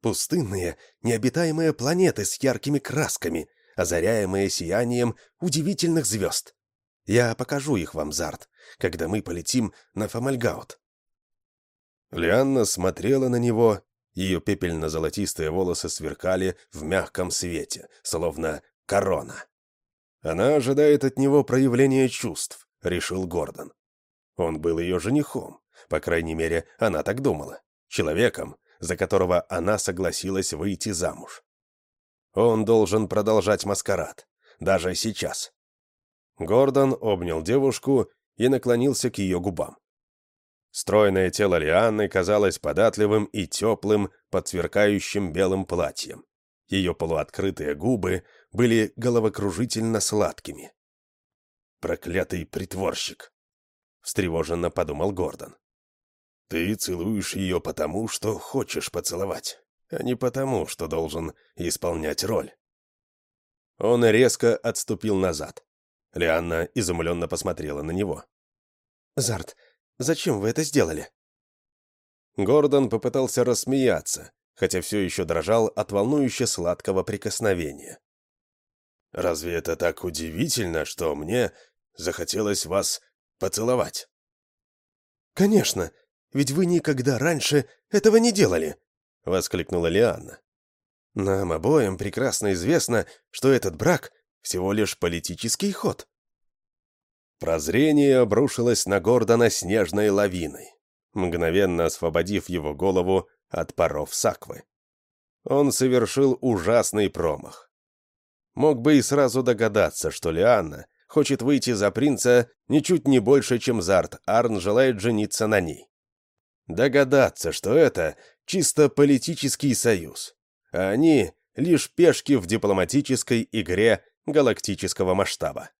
Пустынные, необитаемые планеты с яркими красками, озаряемые сиянием удивительных звезд. Я покажу их вам, Зарт, когда мы полетим на Фомальгаут. Лианна смотрела на него, ее пепельно-золотистые волосы сверкали в мягком свете, словно корона. Она ожидает от него проявления чувств, решил Гордон. Он был ее женихом, по крайней мере, она так думала, человеком, за которого она согласилась выйти замуж. Он должен продолжать маскарад, даже сейчас. Гордон обнял девушку и наклонился к ее губам. Стройное тело Лианны казалось податливым и теплым под сверкающим белым платьем. Ее полуоткрытые губы были головокружительно сладкими. «Проклятый притворщик!» — встревоженно подумал Гордон. Ты целуешь ее потому, что хочешь поцеловать, а не потому, что должен исполнять роль. Он резко отступил назад. Лианна изумленно посмотрела на него. «Зарт, зачем вы это сделали?» Гордон попытался рассмеяться, хотя все еще дрожал от волнующе сладкого прикосновения. «Разве это так удивительно, что мне захотелось вас поцеловать?» «Конечно, ведь вы никогда раньше этого не делали!» — воскликнула Лианна. «Нам обоим прекрасно известно, что этот брак — всего лишь политический ход». Прозрение обрушилось на Гордона снежной лавиной, мгновенно освободив его голову от паров саквы. Он совершил ужасный промах. Мог бы и сразу догадаться, что Лианна хочет выйти за принца ничуть не больше, чем Зарт Арн желает жениться на ней догадаться, что это чисто политический союз, а они лишь пешки в дипломатической игре галактического масштаба.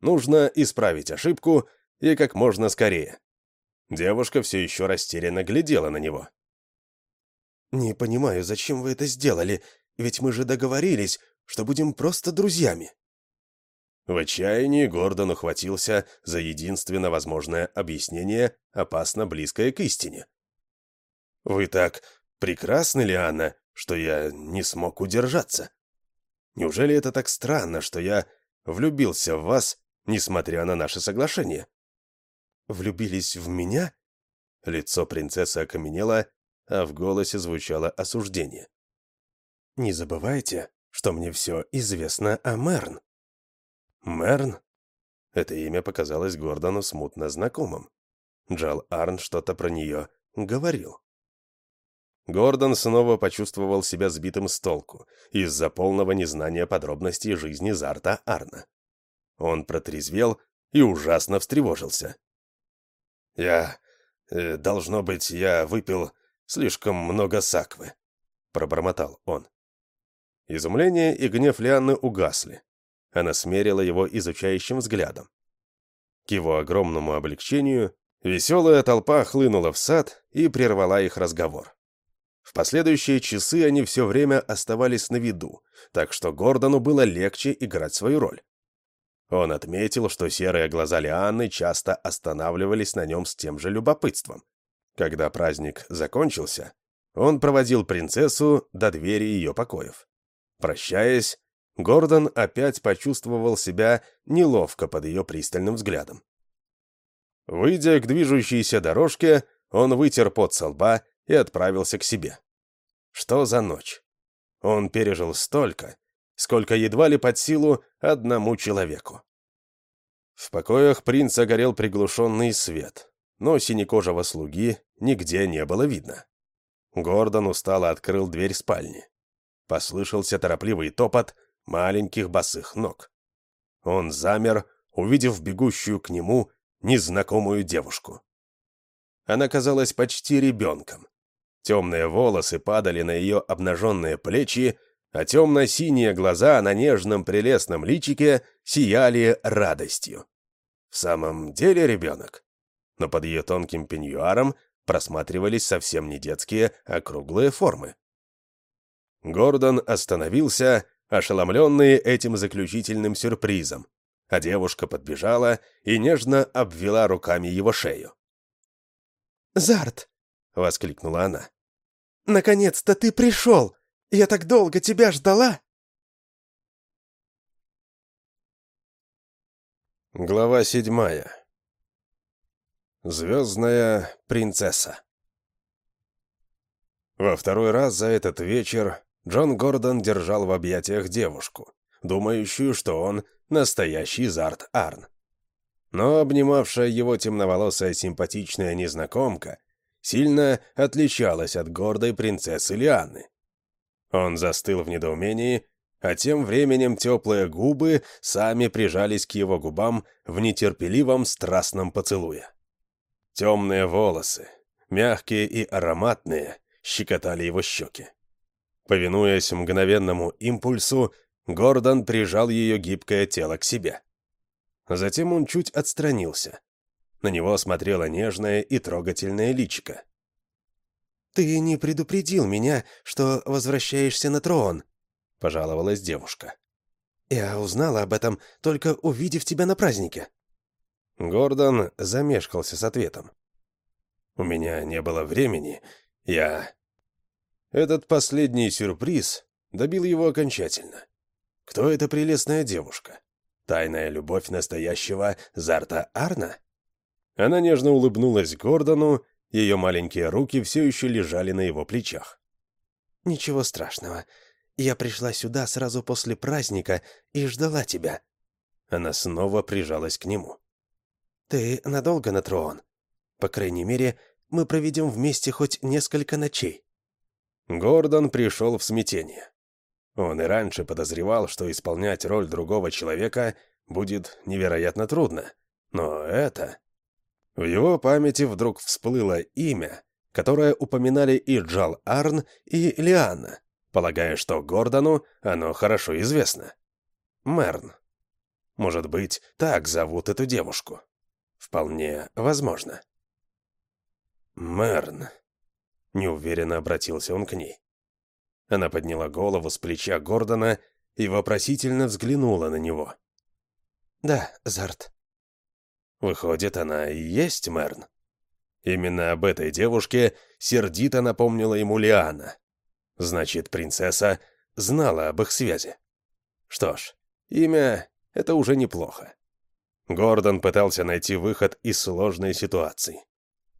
Нужно исправить ошибку и как можно скорее. Девушка все еще растерянно глядела на него. «Не понимаю, зачем вы это сделали, ведь мы же договорились, что будем просто друзьями». В отчаянии Гордон ухватился за единственно возможное объяснение, опасно близкое к истине. «Вы так прекрасны, Лианна, что я не смог удержаться. Неужели это так странно, что я влюбился в вас, несмотря на наше соглашение?» «Влюбились в меня?» Лицо принцессы окаменело, а в голосе звучало осуждение. «Не забывайте, что мне все известно о Мерн». «Мерн?» Это имя показалось Гордону смутно знакомым. Джал Арн что-то про нее говорил. Гордон снова почувствовал себя сбитым с толку из-за полного незнания подробностей жизни Зарта Арна. Он протрезвел и ужасно встревожился. «Я... Э, должно быть, я выпил слишком много саквы», — пробормотал он. Изумление и гнев Лианны угасли. Она смерила его изучающим взглядом. К его огромному облегчению веселая толпа хлынула в сад и прервала их разговор. В последующие часы они все время оставались на виду, так что Гордону было легче играть свою роль. Он отметил, что серые глаза Лианны часто останавливались на нем с тем же любопытством. Когда праздник закончился, он проводил принцессу до двери ее покоев. Прощаясь, Гордон опять почувствовал себя неловко под ее пристальным взглядом. Выйдя к движущейся дорожке, он вытер пот со лба и отправился к себе. Что за ночь? Он пережил столько, сколько едва ли под силу одному человеку. В покоях принца горел приглушенный свет, но синекожего слуги нигде не было видно. Гордон устало открыл дверь спальни. Послышался торопливый топот маленьких босых ног. Он замер, увидев бегущую к нему незнакомую девушку. Она казалась почти ребенком. Темные волосы падали на ее обнаженные плечи, а темно-синие глаза на нежном прелестном личике сияли радостью. В самом деле ребенок. Но под ее тонким пеньюаром просматривались совсем не детские, а круглые формы. Гордон остановился, ошеломленный этим заключительным сюрпризом, а девушка подбежала и нежно обвела руками его шею. «Зарт!» — воскликнула она. «Наконец-то ты пришел! Я так долго тебя ждала!» Глава седьмая. Звездная принцесса. Во второй раз за этот вечер Джон Гордон держал в объятиях девушку, думающую, что он настоящий Зарт Арн. Но обнимавшая его темноволосая симпатичная незнакомка сильно отличалась от гордой принцессы Лианны. Он застыл в недоумении, а тем временем теплые губы сами прижались к его губам в нетерпеливом страстном поцелуе. Темные волосы, мягкие и ароматные, щекотали его щеки. Повинуясь мгновенному импульсу, Гордон прижал ее гибкое тело к себе. Затем он чуть отстранился. На него смотрело нежное и трогательное личико. «Ты не предупредил меня, что возвращаешься на трон», — пожаловалась девушка. «Я узнала об этом, только увидев тебя на празднике». Гордон замешкался с ответом. «У меня не было времени. Я этот последний сюрприз добил его окончательно. Кто эта прелестная девушка? Тайная любовь настоящего Зарта Арна? Она нежно улыбнулась Гордону, ее маленькие руки все еще лежали на его плечах. «Ничего страшного. Я пришла сюда сразу после праздника и ждала тебя». Она снова прижалась к нему. «Ты надолго на трон? По крайней мере, мы проведем вместе хоть несколько ночей». Гордон пришел в смятение. Он и раньше подозревал, что исполнять роль другого человека будет невероятно трудно. Но это... В его памяти вдруг всплыло имя, которое упоминали и Джал Арн, и Лианна, полагая, что Гордону оно хорошо известно. Мерн. Может быть, так зовут эту девушку. Вполне возможно. Мерн. Неуверенно обратился он к ней. Она подняла голову с плеча Гордона и вопросительно взглянула на него. «Да, Зарт». Выходит, она и есть Мерн. Именно об этой девушке сердито напомнила ему Лиана. Значит, принцесса знала об их связи. Что ж, имя — это уже неплохо. Гордон пытался найти выход из сложной ситуации.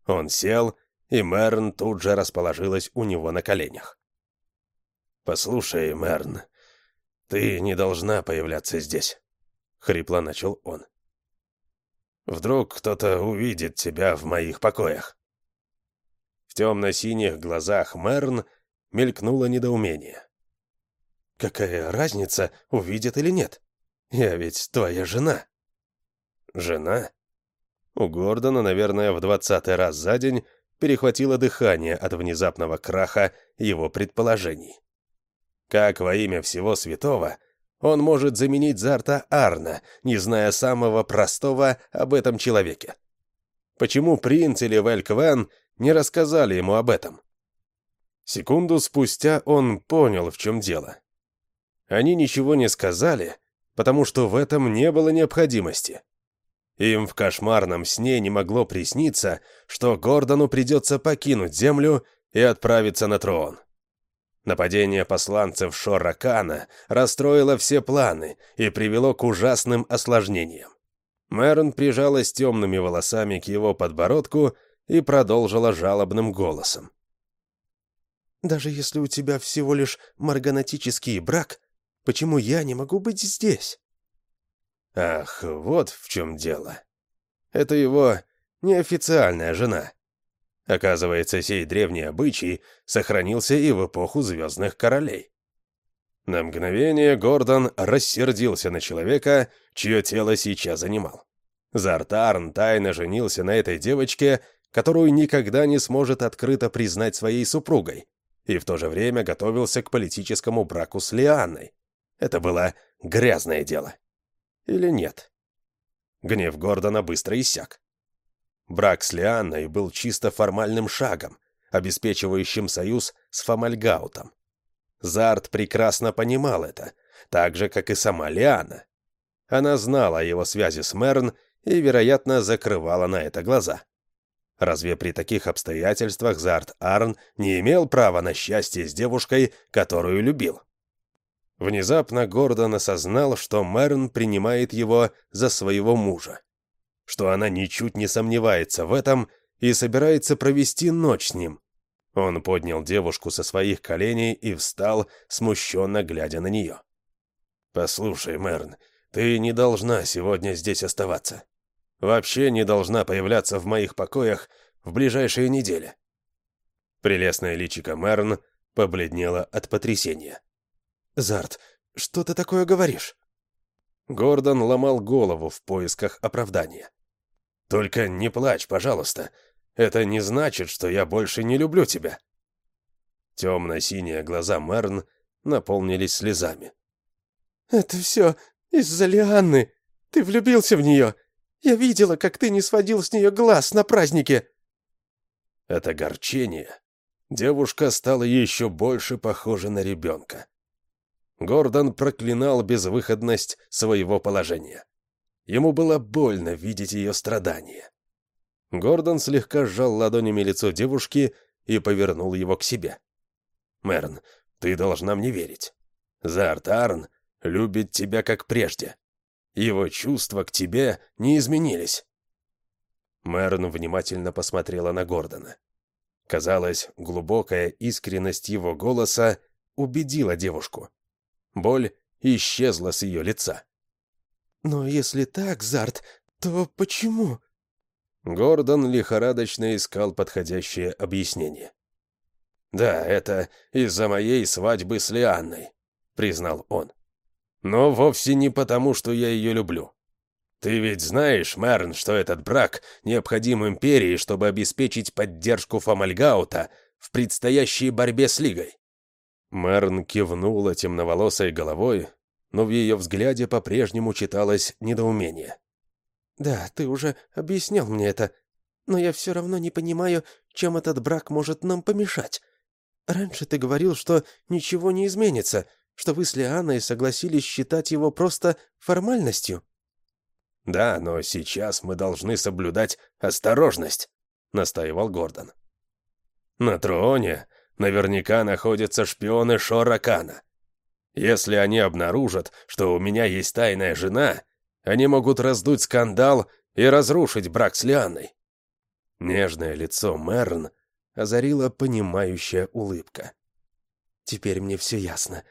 Он сел, и Мерн тут же расположилась у него на коленях. «Послушай, Мерн, ты не должна появляться здесь», — хрипло начал он. «Вдруг кто-то увидит тебя в моих покоях». В темно-синих глазах Мерн мелькнуло недоумение. «Какая разница, увидит или нет? Я ведь твоя жена». «Жена?» У Гордона, наверное, в двадцатый раз за день перехватило дыхание от внезапного краха его предположений. Как во имя всего святого он может заменить Зарта Арна, не зная самого простого об этом человеке? Почему принц или Вельквен не рассказали ему об этом? Секунду спустя он понял, в чем дело. Они ничего не сказали, потому что в этом не было необходимости. Им в кошмарном сне не могло присниться, что Гордону придется покинуть Землю и отправиться на трон. Нападение посланцев Шоракана расстроило все планы и привело к ужасным осложнениям. Мэрон прижалась темными волосами к его подбородку и продолжила жалобным голосом. «Даже если у тебя всего лишь марганатический брак, почему я не могу быть здесь?» Ах, вот в чем дело. Это его неофициальная жена. Оказывается, сей древний обычай сохранился и в эпоху Звездных Королей. На мгновение Гордон рассердился на человека, чье тело сейчас занимал. Зартарн тайно женился на этой девочке, которую никогда не сможет открыто признать своей супругой, и в то же время готовился к политическому браку с Лианной. Это было грязное дело. Или нет? Гнев Гордона быстро иссяк. Брак с Лианной был чисто формальным шагом, обеспечивающим союз с Фомальгаутом. Зарт прекрасно понимал это, так же, как и сама Лиана. Она знала о его связи с Мерн и, вероятно, закрывала на это глаза. Разве при таких обстоятельствах Зарт Арн не имел права на счастье с девушкой, которую любил? Внезапно Гордон осознал, что Мерн принимает его за своего мужа что она ничуть не сомневается в этом и собирается провести ночь с ним. Он поднял девушку со своих коленей и встал, смущенно глядя на нее. «Послушай, Мерн, ты не должна сегодня здесь оставаться. Вообще не должна появляться в моих покоях в ближайшие недели». Прелестное личико Мерн побледнело от потрясения. «Зарт, что ты такое говоришь?» Гордон ломал голову в поисках оправдания. «Только не плачь, пожалуйста. Это не значит, что я больше не люблю тебя». Темно-синие глаза Мерн наполнились слезами. «Это все из-за Лианны. Ты влюбился в нее. Я видела, как ты не сводил с нее глаз на празднике». Это горчение. Девушка стала еще больше похожа на ребенка. Гордон проклинал безвыходность своего положения. Ему было больно видеть ее страдания. Гордон слегка сжал ладонями лицо девушки и повернул его к себе. «Мерн, ты должна мне верить. Зартарн любит тебя как прежде. Его чувства к тебе не изменились». Мерн внимательно посмотрела на Гордона. Казалось, глубокая искренность его голоса убедила девушку. Боль исчезла с ее лица. «Но если так, Зарт, то почему?» Гордон лихорадочно искал подходящее объяснение. «Да, это из-за моей свадьбы с Лианной», — признал он. «Но вовсе не потому, что я ее люблю. Ты ведь знаешь, Мерн, что этот брак необходим империи, чтобы обеспечить поддержку Фомальгаута в предстоящей борьбе с Лигой. Мэрн кивнула темноволосой головой, но в ее взгляде по-прежнему читалось недоумение. «Да, ты уже объяснял мне это, но я все равно не понимаю, чем этот брак может нам помешать? Раньше ты говорил, что ничего не изменится, что вы с Лианой согласились считать его просто формальностью». «Да, но сейчас мы должны соблюдать осторожность», — настаивал Гордон. «На троне наверняка находятся шпионы Шоракана. Если они обнаружат, что у меня есть тайная жена, они могут раздуть скандал и разрушить брак с Лианной». Нежное лицо Мэрн озарила понимающая улыбка. «Теперь мне все ясно.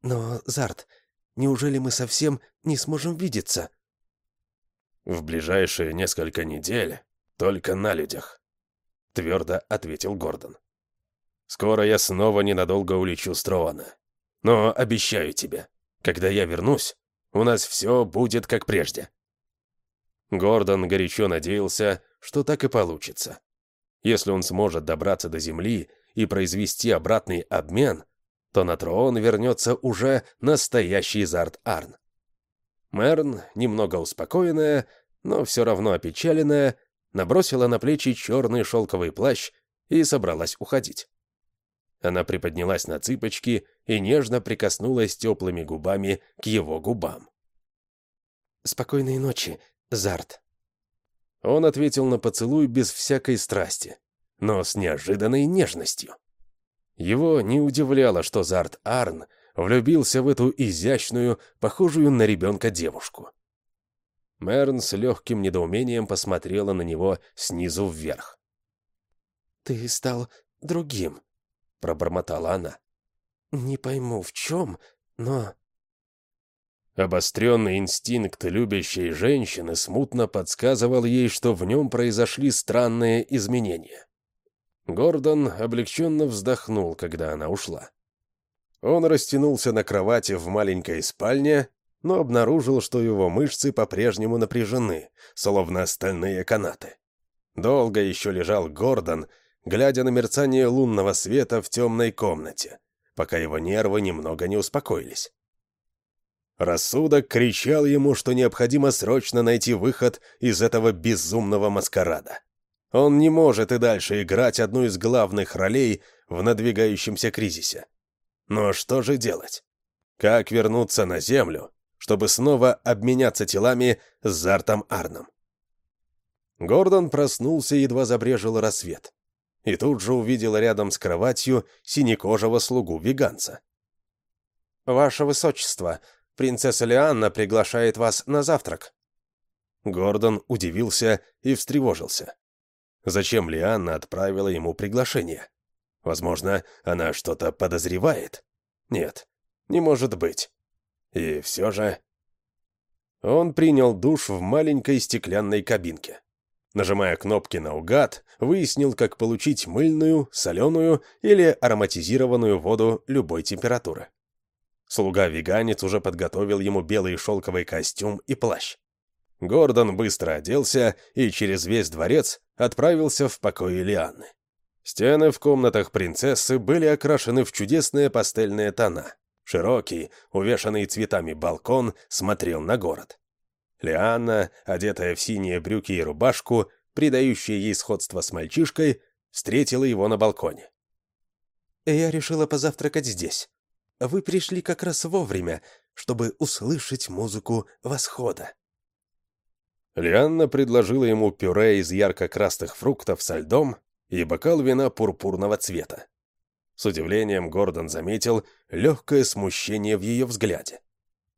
Но, Зарт, неужели мы совсем не сможем видеться?» «В ближайшие несколько недель только на людях», — твердо ответил Гордон. «Скоро я снова ненадолго улечу с Троана. Но обещаю тебе, когда я вернусь, у нас все будет как прежде». Гордон горячо надеялся, что так и получится. Если он сможет добраться до Земли и произвести обратный обмен, то на трон вернется уже настоящий Зарт-Арн. Мерн, немного успокоенная, но все равно опечаленная, набросила на плечи черный шелковый плащ и собралась уходить. Она приподнялась на цыпочки и нежно прикоснулась теплыми губами к его губам. «Спокойной ночи, Зарт». Он ответил на поцелуй без всякой страсти, но с неожиданной нежностью. Его не удивляло, что Зарт Арн влюбился в эту изящную, похожую на ребенка девушку. Мерн с легким недоумением посмотрела на него снизу вверх. «Ты стал другим», — пробормотала она. «Не пойму, в чем, но...» Обостренный инстинкт любящей женщины смутно подсказывал ей, что в нем произошли странные изменения. Гордон облегченно вздохнул, когда она ушла. Он растянулся на кровати в маленькой спальне, но обнаружил, что его мышцы по-прежнему напряжены, словно стальные канаты. Долго еще лежал Гордон, глядя на мерцание лунного света в темной комнате, пока его нервы немного не успокоились. Рассудок кричал ему, что необходимо срочно найти выход из этого безумного маскарада. Он не может и дальше играть одну из главных ролей в надвигающемся кризисе. Но что же делать? Как вернуться на Землю, чтобы снова обменяться телами с Зартом Арном? Гордон проснулся, едва забрежил рассвет. И тут же увидел рядом с кроватью синекожего слугу-веганца. «Ваше Высочество, принцесса Лианна приглашает вас на завтрак». Гордон удивился и встревожился. Зачем Лианна отправила ему приглашение? Возможно, она что-то подозревает? Нет, не может быть. И все же... Он принял душ в маленькой стеклянной кабинке. Нажимая кнопки наугад, выяснил, как получить мыльную, соленую или ароматизированную воду любой температуры. Слуга-веганец уже подготовил ему белый шелковый костюм и плащ. Гордон быстро оделся и через весь дворец отправился в покой Лианны. Стены в комнатах принцессы были окрашены в чудесные пастельные тона. Широкий, увешанный цветами балкон смотрел на город. Лианна, одетая в синие брюки и рубашку, придающие ей сходство с мальчишкой, встретила его на балконе. «Я решила позавтракать здесь. Вы пришли как раз вовремя, чтобы услышать музыку восхода». Лианна предложила ему пюре из ярко-красных фруктов со льдом и бокал вина пурпурного цвета. С удивлением Гордон заметил легкое смущение в ее взгляде.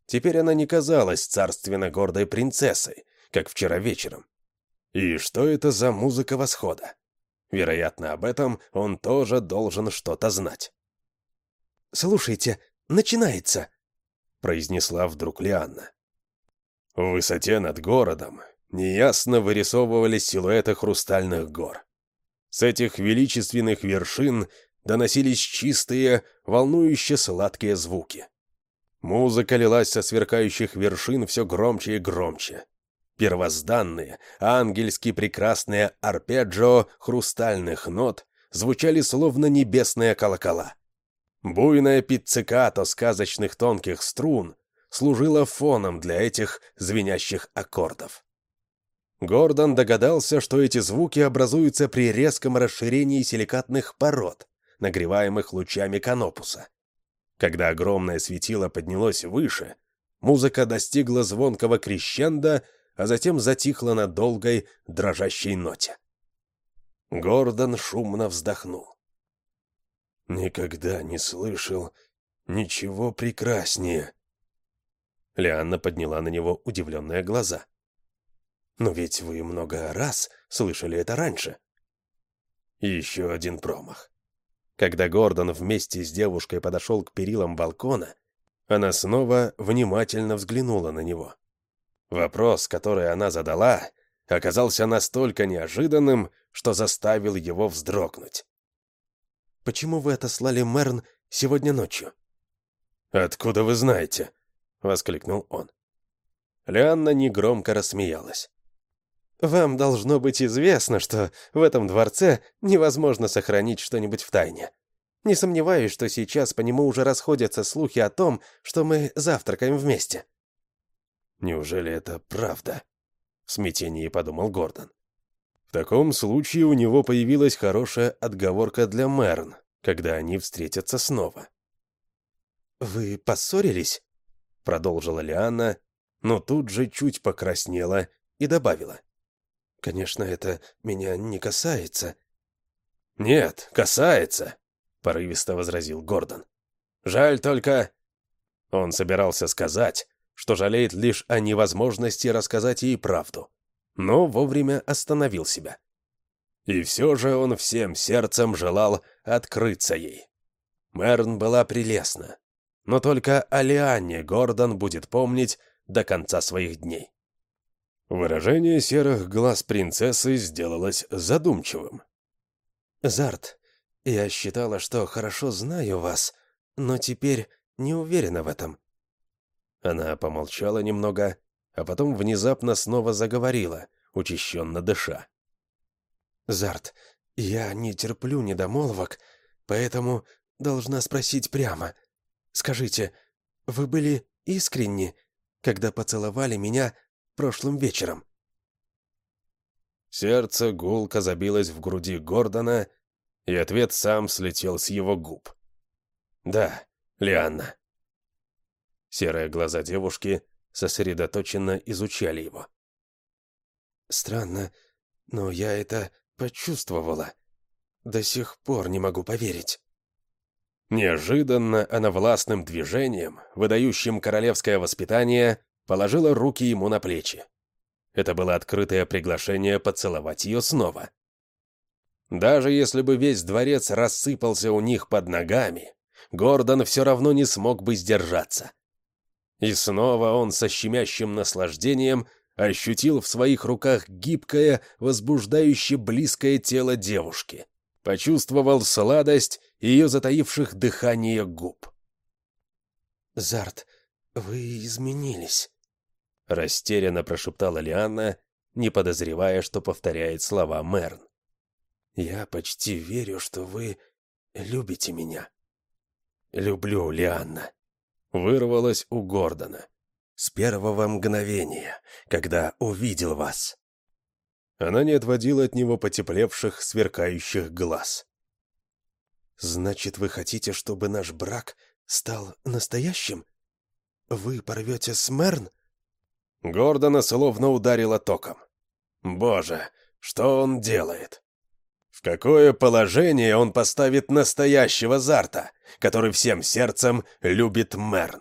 Теперь она не казалась царственно гордой принцессой, как вчера вечером. И что это за музыка восхода? Вероятно, об этом он тоже должен что-то знать. «Слушайте, начинается!» — произнесла вдруг Лианна. В высоте над городом неясно вырисовывались силуэты хрустальных гор. С этих величественных вершин доносились чистые, волнующие сладкие звуки. Музыка лилась со сверкающих вершин все громче и громче. Первозданные, ангельски прекрасные арпеджио хрустальных нот звучали словно небесные колокола. Буйная пиццикато сказочных тонких струн служила фоном для этих звенящих аккордов. Гордон догадался, что эти звуки образуются при резком расширении силикатных пород, нагреваемых лучами канопуса. Когда огромное светило поднялось выше, музыка достигла звонкого крещенда, а затем затихла на долгой, дрожащей ноте. Гордон шумно вздохнул. «Никогда не слышал ничего прекраснее». Лианна подняла на него удивленные глаза. «Но ведь вы много раз слышали это раньше». Еще один промах. Когда Гордон вместе с девушкой подошел к перилам балкона, она снова внимательно взглянула на него. Вопрос, который она задала, оказался настолько неожиданным, что заставил его вздрогнуть. «Почему вы отослали Мерн сегодня ночью?» «Откуда вы знаете?» — воскликнул он. Лианна негромко рассмеялась. Вам должно быть известно, что в этом дворце невозможно сохранить что-нибудь в тайне. Не сомневаюсь, что сейчас по нему уже расходятся слухи о том, что мы завтракаем вместе». «Неужели это правда?» — в смятении подумал Гордон. В таком случае у него появилась хорошая отговорка для Мерн, когда они встретятся снова. «Вы поссорились?» — продолжила Лиана, но тут же чуть покраснела и добавила. Конечно, это меня не касается». «Нет, касается», — порывисто возразил Гордон. «Жаль только...» Он собирался сказать, что жалеет лишь о невозможности рассказать ей правду, но вовремя остановил себя. И все же он всем сердцем желал открыться ей. Мерн была прелестна, но только о Лианне Гордон будет помнить до конца своих дней. Выражение серых глаз принцессы сделалось задумчивым. «Зарт, я считала, что хорошо знаю вас, но теперь не уверена в этом». Она помолчала немного, а потом внезапно снова заговорила, учащенно дыша. «Зарт, я не терплю недомолвок, поэтому должна спросить прямо. Скажите, вы были искренни, когда поцеловали меня прошлым вечером». Сердце гулко забилось в груди Гордона, и ответ сам слетел с его губ. «Да, Лианна». Серые глаза девушки сосредоточенно изучали его. «Странно, но я это почувствовала. До сих пор не могу поверить». Неожиданно она властным движением, выдающим королевское воспитание, положила руки ему на плечи. Это было открытое приглашение поцеловать ее снова. Даже если бы весь дворец рассыпался у них под ногами, Гордон все равно не смог бы сдержаться. И снова он со щемящим наслаждением ощутил в своих руках гибкое, возбуждающе близкое тело девушки. Почувствовал сладость ее затаивших дыхание губ. «Зарт, вы изменились», — растерянно прошептала Лианна, не подозревая, что повторяет слова Мерн. «Я почти верю, что вы любите меня». «Люблю, Лианна», — вырвалось у Гордона. «С первого мгновения, когда увидел вас». Она не отводила от него потеплевших, сверкающих глаз. «Значит, вы хотите, чтобы наш брак стал настоящим? Вы порвете с Мерн?» Гордона словно ударило током. Боже, что он делает? В какое положение он поставит настоящего Зарта, который всем сердцем любит Мерн?